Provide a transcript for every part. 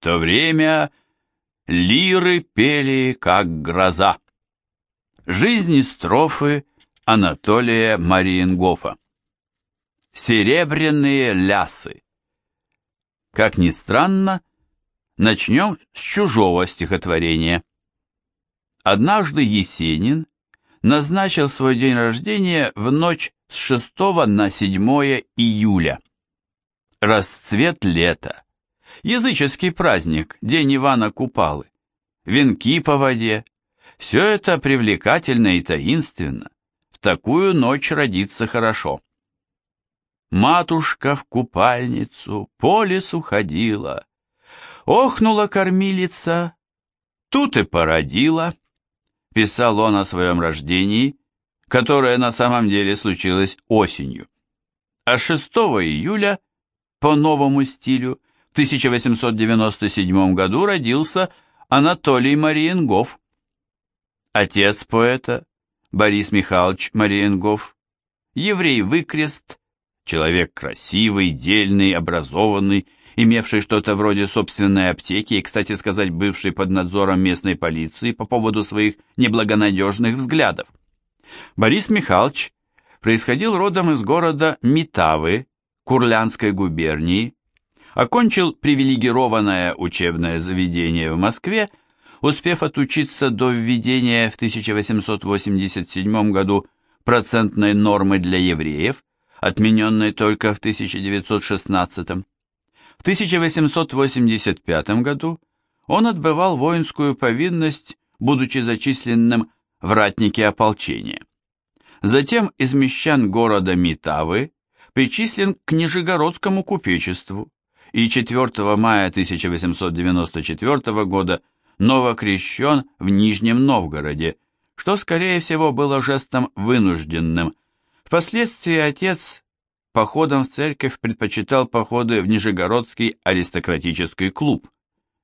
То время лиры пели, как гроза. Жизни строфы Анатолия Мариенгофа. Серебряные лясы. Как ни странно, начнем с чужого стихотворения. Однажды Есенин назначил свой день рождения в ночь с 6 на 7 июля. Расцвет лета. Языческий праздник, день Ивана Купалы. Венки по воде. Все это привлекательно и таинственно. В такую ночь родиться хорошо. Матушка в купальницу по лесу ходила. Охнула кормилица, тут и породила. Писал он о своем рождении, которое на самом деле случилось осенью. А 6 июля, по новому стилю, 1897 году родился Анатолий Мариенгоф. Отец поэта Борис Михайлович Мариенгоф, еврей-выкрест, человек красивый, дельный, образованный, имевший что-то вроде собственной аптеки и, кстати сказать, бывший под надзором местной полиции по поводу своих неблагонадежных взглядов. Борис Михайлович происходил родом из города Митавы, Курлянской губернии, окончил привилегированное учебное заведение в Москве, успев отучиться до введения в 1887 году процентной нормы для евреев, отмененной только в 1916. В 1885 году он отбывал воинскую повинность, будучи зачисленным в ратники ополчения. Затем из мещан города Митавы причислен к Нижегородскому купечеству и 4 мая 1894 года новокрещен в Нижнем Новгороде, что, скорее всего, было жестом вынужденным. Впоследствии отец походом в церковь предпочитал походы в Нижегородский аристократический клуб.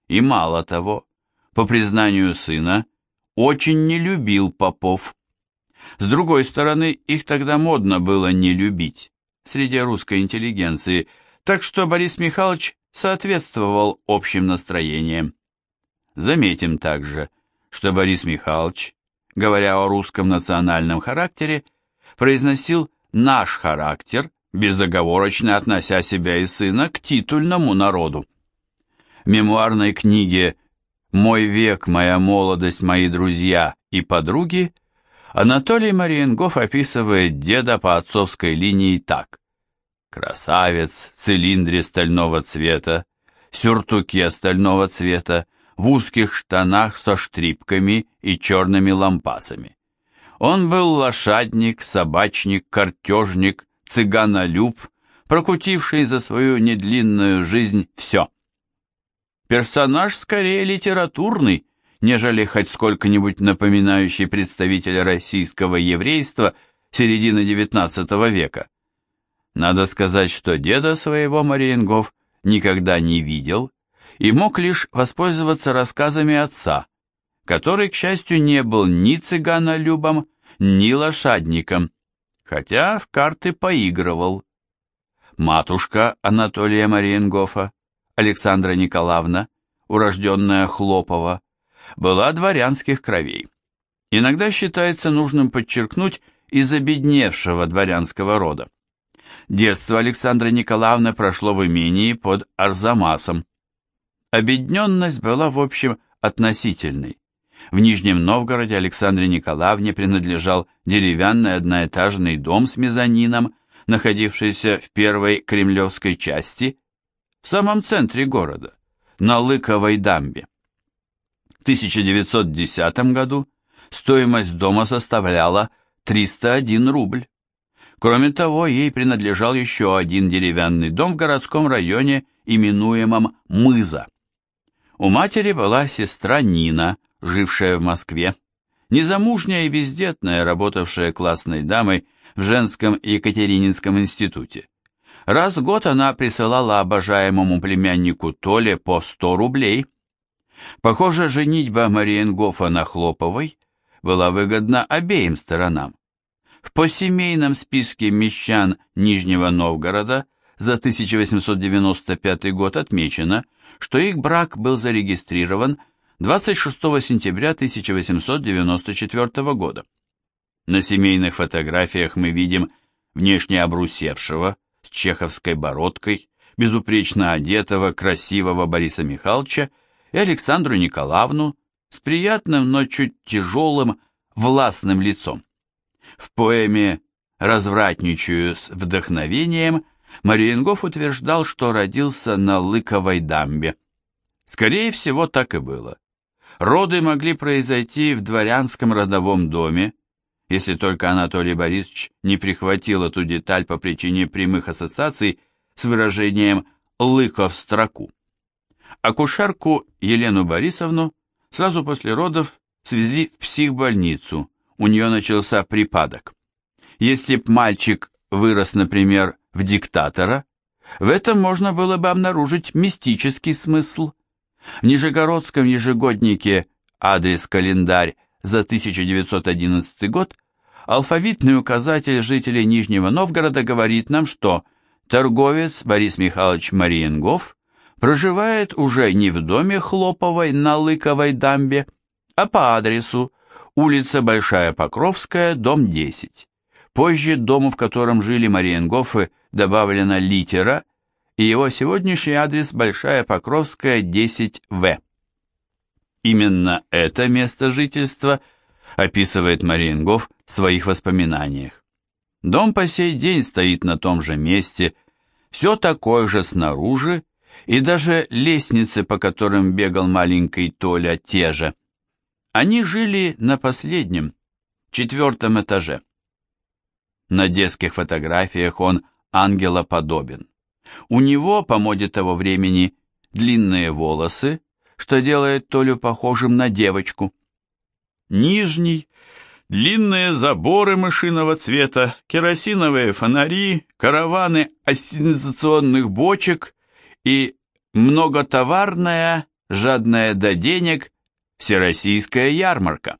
И мало того, по признанию сына, очень не любил попов. С другой стороны, их тогда модно было не любить среди русской интеллигенции, так что Борис Михайлович соответствовал общим настроениям. Заметим также, что Борис Михайлович, говоря о русском национальном характере, произносил «наш характер», безоговорочно относя себя и сына к титульному народу. В мемуарной книге «Мой век, моя молодость, мои друзья и подруги» Анатолий Мариенгоф описывает деда по отцовской линии так. Красавец в цилиндре стального цвета, сюртуке стального цвета, в узких штанах со штрипками и черными лампасами. Он был лошадник, собачник, картежник, цыганолюб, прокутивший за свою недлинную жизнь все. Персонаж скорее литературный, нежели хоть сколько-нибудь напоминающий представителя российского еврейства середины XIX века. Надо сказать, что деда своего Мариенгов никогда не видел и мог лишь воспользоваться рассказами отца, который, к счастью, не был ни цыганолюбом, ни лошадником, хотя в карты поигрывал. Матушка Анатолия Мариенгофа, Александра Николаевна, урожденная Хлопова, была дворянских кровей. Иногда считается нужным подчеркнуть из обедневшего дворянского рода. Детство Александры Николаевны прошло в имении под Арзамасом. Обедненность была, в общем, относительной. В Нижнем Новгороде Александре Николаевне принадлежал деревянный одноэтажный дом с мезонином, находившийся в первой кремлевской части, в самом центре города, на Лыковой дамбе. В 1910 году стоимость дома составляла 301 рубль. Кроме того, ей принадлежал еще один деревянный дом в городском районе, именуемом Мыза. У матери была сестра Нина, жившая в Москве, незамужняя и бездетная, работавшая классной дамой в женском Екатерининском институте. Раз в год она присылала обожаемому племяннику Толе по 100 рублей. Похоже, женитьба Мариенгофа на Хлоповой была выгодна обеим сторонам. В посемейном списке мещан Нижнего Новгорода за 1895 год отмечено, что их брак был зарегистрирован 26 сентября 1894 года. На семейных фотографиях мы видим внешне обрусевшего, с чеховской бородкой, безупречно одетого, красивого Бориса Михайловича и Александру Николаевну с приятным, но чуть тяжелым, властным лицом. В поэме «Развратничаю с вдохновением» Мариенгоф утверждал, что родился на Лыковой дамбе. Скорее всего, так и было. Роды могли произойти в дворянском родовом доме, если только Анатолий Борисович не прихватил эту деталь по причине прямых ассоциаций с выражением «лыко в строку». Акушерку Елену Борисовну сразу после родов свезли в психбольницу, у нее начался припадок. Если б мальчик вырос, например, в диктатора, в этом можно было бы обнаружить мистический смысл. В Нижегородском ежегоднике «Адрес-календарь» за 1911 год алфавитный указатель жителей Нижнего Новгорода говорит нам, что торговец Борис Михайлович Мариенгов проживает уже не в доме Хлоповой на Лыковой дамбе, а по адресу улица Большая Покровская, дом 10. Позже дому, в котором жили Мариенгофы, добавлена литера, и его сегодняшний адрес Большая Покровская, 10В. Именно это место жительства описывает Мариенгоф в своих воспоминаниях. Дом по сей день стоит на том же месте, все такое же снаружи, и даже лестницы, по которым бегал маленький Толя, те же. Они жили на последнем, четвертом этаже. На детских фотографиях он ангелоподобен. У него, по моде того времени, длинные волосы, что делает Толю похожим на девочку. Нижний, длинные заборы мышиного цвета, керосиновые фонари, караваны ассенизационных бочек и многотоварная, жадная до денег, всероссийская ярмарка.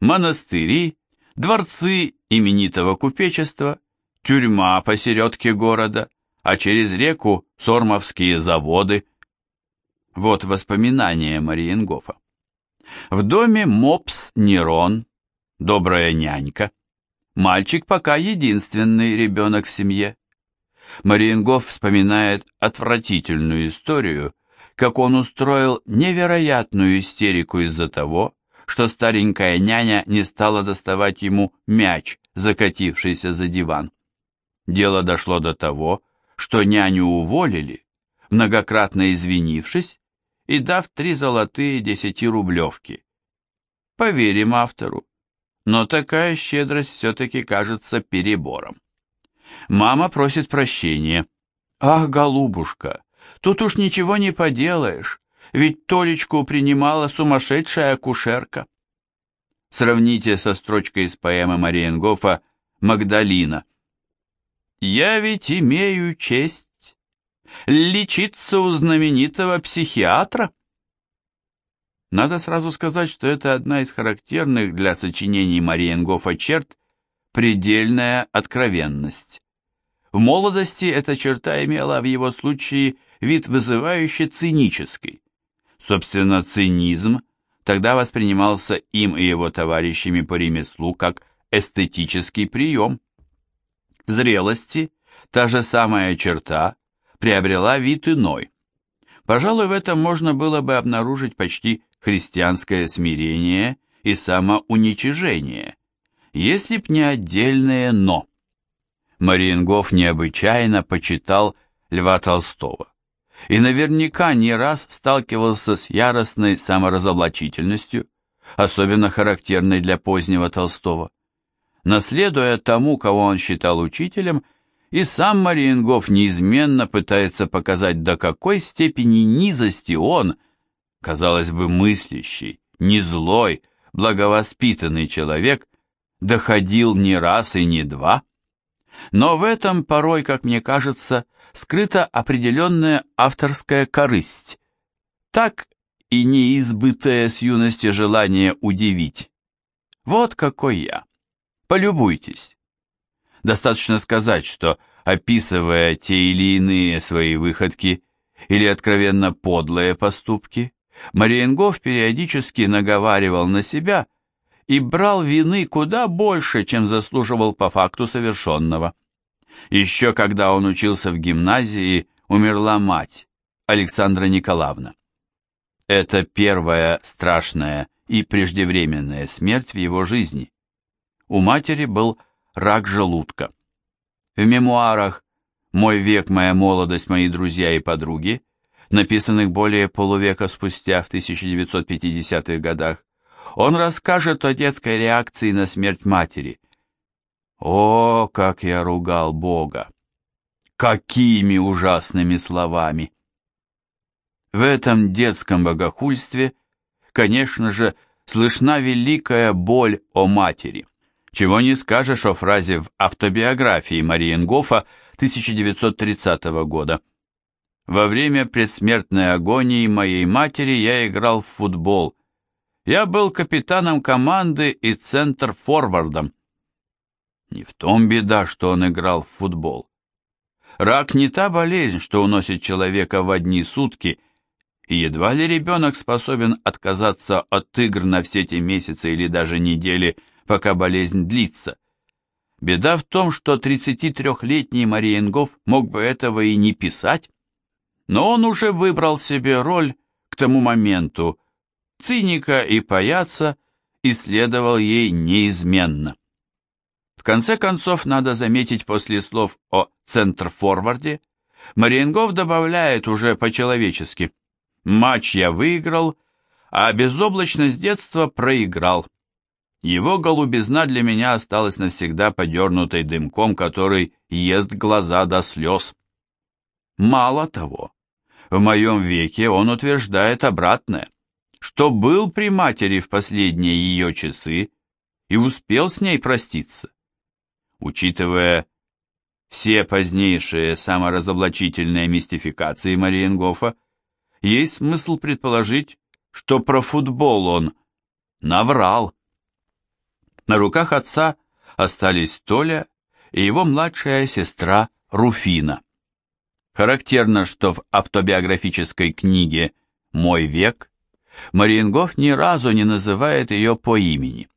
Монастыри, дворцы именитого купечества, тюрьма посередке города, а через реку сормовские заводы. Вот воспоминания Мариенгофа. В доме мопс Нерон, добрая нянька. Мальчик пока единственный ребенок в семье. Мариенгоф вспоминает отвратительную историю, как он устроил невероятную истерику из-за того, что старенькая няня не стала доставать ему мяч, закатившийся за диван. Дело дошло до того, что няню уволили, многократно извинившись и дав три золотые десятирублевки. Поверим автору, но такая щедрость все-таки кажется перебором. Мама просит прощения. «Ах, голубушка, тут уж ничего не поделаешь, ведь Толечку принимала сумасшедшая акушерка». Сравните со строчкой из поэмы Мариенгофа «Магдалина». «Я ведь имею честь лечиться у знаменитого психиатра». Надо сразу сказать, что это одна из характерных для сочинений Мариенгофа черт – предельная откровенность. В молодости эта черта имела в его случае вид вызывающе цинический. Собственно, цинизм тогда воспринимался им и его товарищами по ремеслу как эстетический прием. В зрелости та же самая черта приобрела вид иной. Пожалуй, в этом можно было бы обнаружить почти христианское смирение и самоуничижение, если б не отдельное «но». Мариенгоф необычайно почитал Льва Толстого и наверняка не раз сталкивался с яростной саморазоблачительностью, особенно характерной для позднего Толстого. Наследуя тому, кого он считал учителем, и сам Мариенгоф неизменно пытается показать, до какой степени низости он, казалось бы, мыслящий, не злой, благовоспитанный человек, доходил не раз и не два, но в этом порой, как мне кажется, скрыта определенная авторская корысть. Так и неизбытое с юности желание удивить. Вот какой я. Полюбуйтесь. Достаточно сказать, что описывая те или иные свои выходки или откровенно подлые поступки, Мариенгоф периодически наговаривал на себя и брал вины куда больше, чем заслуживал по факту совершенного. Еще когда он учился в гимназии, умерла мать, Александра Николаевна. Это первая страшная и преждевременная смерть в его жизни. У матери был рак желудка. В мемуарах «Мой век, моя молодость, мои друзья и подруги», написанных более полувека спустя в 1950-х годах, он расскажет о детской реакции на смерть матери. О, как я ругал Бога! Какими ужасными словами! В этом детском богохульстве, конечно же, слышна великая боль о матери. Чего не скажешь о фразе в автобиографии Мариенгофа 1930 года. Во время предсмертной агонии моей матери я играл в футбол. Я был капитаном команды и центр-форвардом. Не в том беда, что он играл в футбол. Рак не та болезнь, что уносит человека в одни сутки – и едва ли ребенок способен отказаться от игр на все те месяцы или даже недели, пока болезнь длится. Беда в том, что 33-летний Мариенгоф мог бы этого и не писать, но он уже выбрал себе роль к тому моменту, циника и паяца, и следовал ей неизменно. В конце концов, надо заметить после слов о центр-форварде, Мариенгоф добавляет уже по-человечески – Матч я выиграл, а безоблачность детства проиграл. Его голубизна для меня осталась навсегда подернутой дымком, который ест глаза до слез. Мало того, в моем веке он утверждает обратное, что был при матери в последние ее часы и успел с ней проститься. Учитывая все позднейшие саморазоблачительные мистификации Мариенгофа, есть смысл предположить, что про футбол он наврал. На руках отца остались Толя и его младшая сестра Руфина. Характерно, что в автобиографической книге «Мой век» Мариенгоф ни разу не называет ее по имени.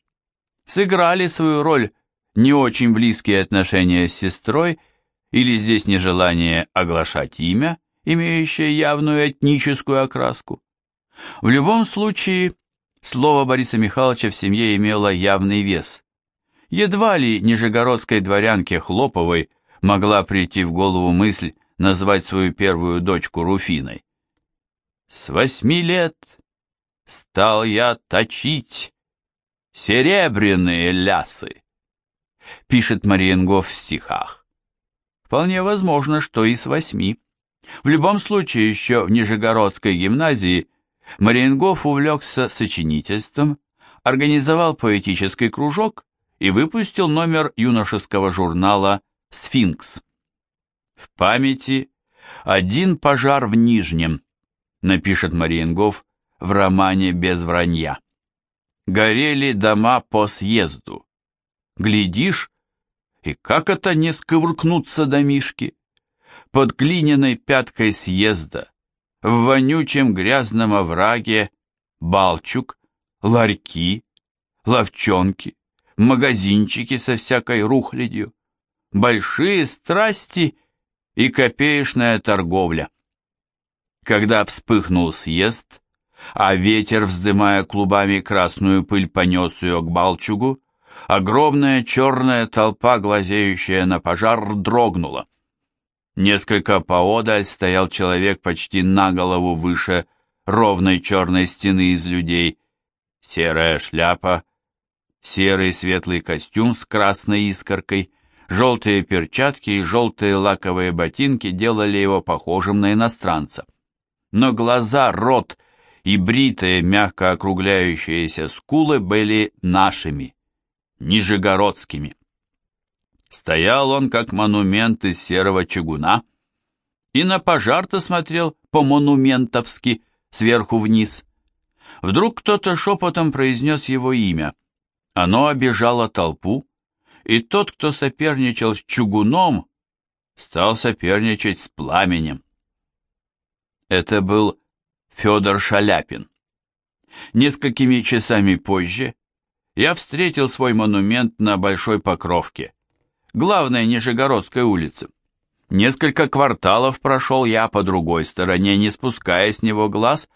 Сыграли свою роль не очень близкие отношения с сестрой или здесь нежелание оглашать имя, имеющее явную этническую окраску. В любом случае, слово Бориса Михайловича в семье имело явный вес. Едва ли нижегородской дворянке Хлоповой могла прийти в голову мысль назвать свою первую дочку Руфиной. «С восьми лет стал я точить серебряные лясы», пишет Мариенгоф в стихах. Вполне возможно, что и с восьми. В любом случае, еще в Нижегородской гимназии Мариенгоф увлекся сочинительством, организовал поэтический кружок и выпустил номер юношеского журнала «Сфинкс». В памяти «Один пожар в Нижнем», напишет Мариенгоф в романе «Без вранья». Горели дома по съезду. Глядишь, и как это не сковыркнуться домишки? под глиняной пяткой съезда, в вонючем грязном овраге, балчук, ларьки, ловчонки, магазинчики со всякой рухлядью, большие страсти и копеечная торговля. Когда вспыхнул съезд, а ветер, вздымая клубами красную пыль, понес ее к Балчугу, огромная черная толпа, глазеющая на пожар, дрогнула. Несколько поодаль стоял человек почти на голову выше ровной черной стены из людей. Серая шляпа, серый светлый костюм с красной искоркой, желтые перчатки и желтые лаковые ботинки делали его похожим на иностранца. Но глаза, рот и бритые, мягко округляющиеся скулы были нашими, нижегородскими. Стоял он как монумент из серого чугуна, и на пожар-то смотрел по-монументовски сверху вниз. Вдруг кто-то шепотом произнес его имя. Оно обижало толпу, и тот, кто соперничал с чугуном, стал соперничать с пламенем. Это был Федор Шаляпин. Несколькими часами позже я встретил свой монумент на Большой Покровке, главной Нижегородской улице. Несколько кварталов прошел я по другой стороне, не спуская с него глаз,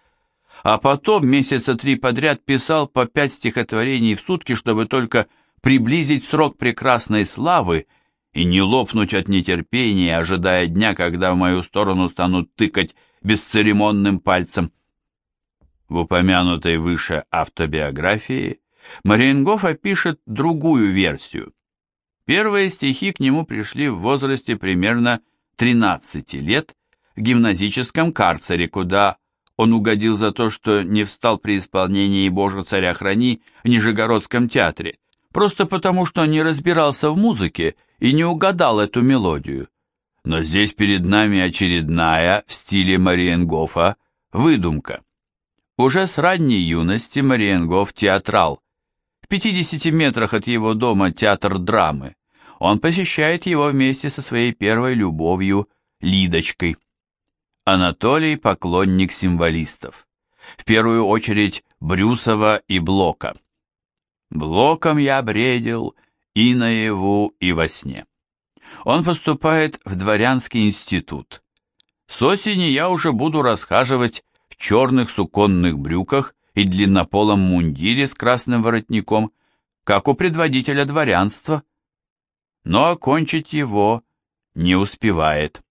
а потом месяца три подряд писал по пять стихотворений в сутки, чтобы только приблизить срок прекрасной славы и не лопнуть от нетерпения, ожидая дня, когда в мою сторону станут тыкать бесцеремонным пальцем. В упомянутой выше автобиографии Мариенгоф опишет другую версию. Первые стихи к нему пришли в возрасте примерно 13 лет в гимназическом карцере, куда он угодил за то, что не встал при исполнении «Боже, царя храни» в Нижегородском театре, просто потому, что не разбирался в музыке и не угадал эту мелодию. Но здесь перед нами очередная в стиле Мариенгофа выдумка. Уже с ранней юности Мариенгоф театрал. В 50 метрах от его дома театр драмы. Он посещает его вместе со своей первой любовью Лидочкой. Анатолий – поклонник символистов. В первую очередь Брюсова и Блока. Блоком я бредил и наяву, и во сне. Он поступает в дворянский институт. С осени я уже буду расхаживать в черных суконных брюках и длиннополом мундире с красным воротником, как у предводителя дворянства. Но окончить его не успевает.